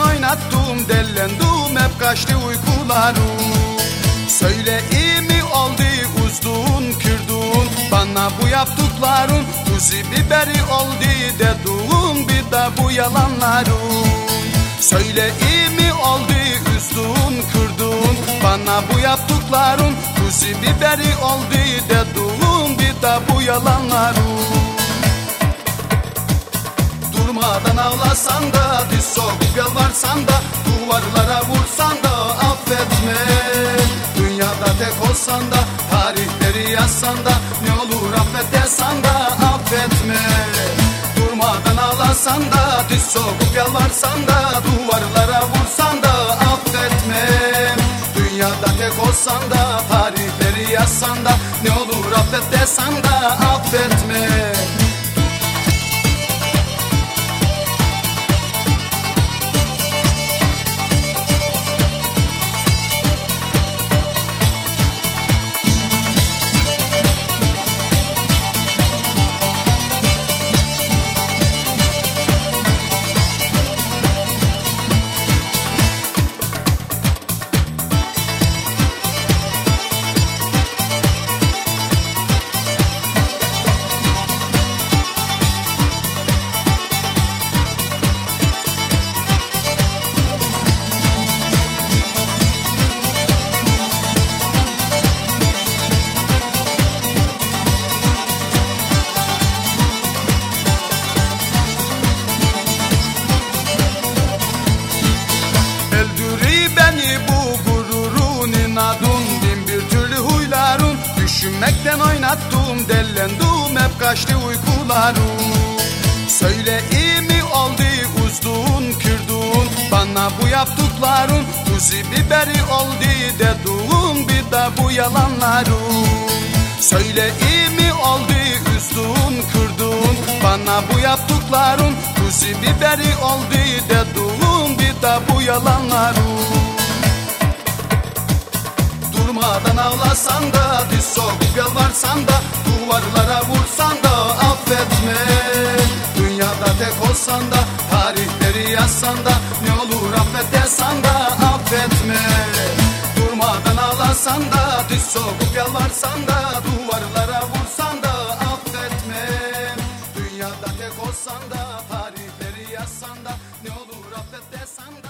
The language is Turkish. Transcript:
oynattım dellendim hep kaçtı uykularım. Söyle iyi mi oldu uzdun kürdun Bana bu yaptıkların tuzi biberi oldu Dediğin bir de bu yalanların. Söyle iyi mi oldu üzdün kürdun Bana bu yaptıkların tuzi biberi oldu Dediğin bir de bu yalanların Durmadan ağlasan da Diz sokup yalvarsan da Duvarlara vursan da Affetme. Dünyada tek olsan da Tarihleri yazsan da Ne olur affet desen da Affetme. Durmadan ağlasan da Diz sokup yalvarsan da Duvarlara vursan da Affetme. Dünyada tek olsan da Tarihleri yazsan da Ne olur affet desen da Affetme Düşünmekten oynattım dellendim Hep kaçtı uykularım. Söyle iyi mi oldu uzdun kürdun Bana bu yaptıkların Tuzi biberi oldu Dediğin bir de bu yalanların. Söyle iyi mi oldu üzdün kürdun Bana bu yaptıkların Tuzi biberi oldu Dediğin bir de bu yalanların Durmadan ağlasan da Diz sokup yalvarsan da Duvarlara vursan da Affetme. Dünyada tek olsan da Tarihleri yazsan da Ne olur affet desen da Affetme. Durmadan ağlasan da Diz sokup yalvarsan da Duvarlara vursan da Affetme. Dünyada tek olsan da Tarihleri yazsan da Ne olur affet desen da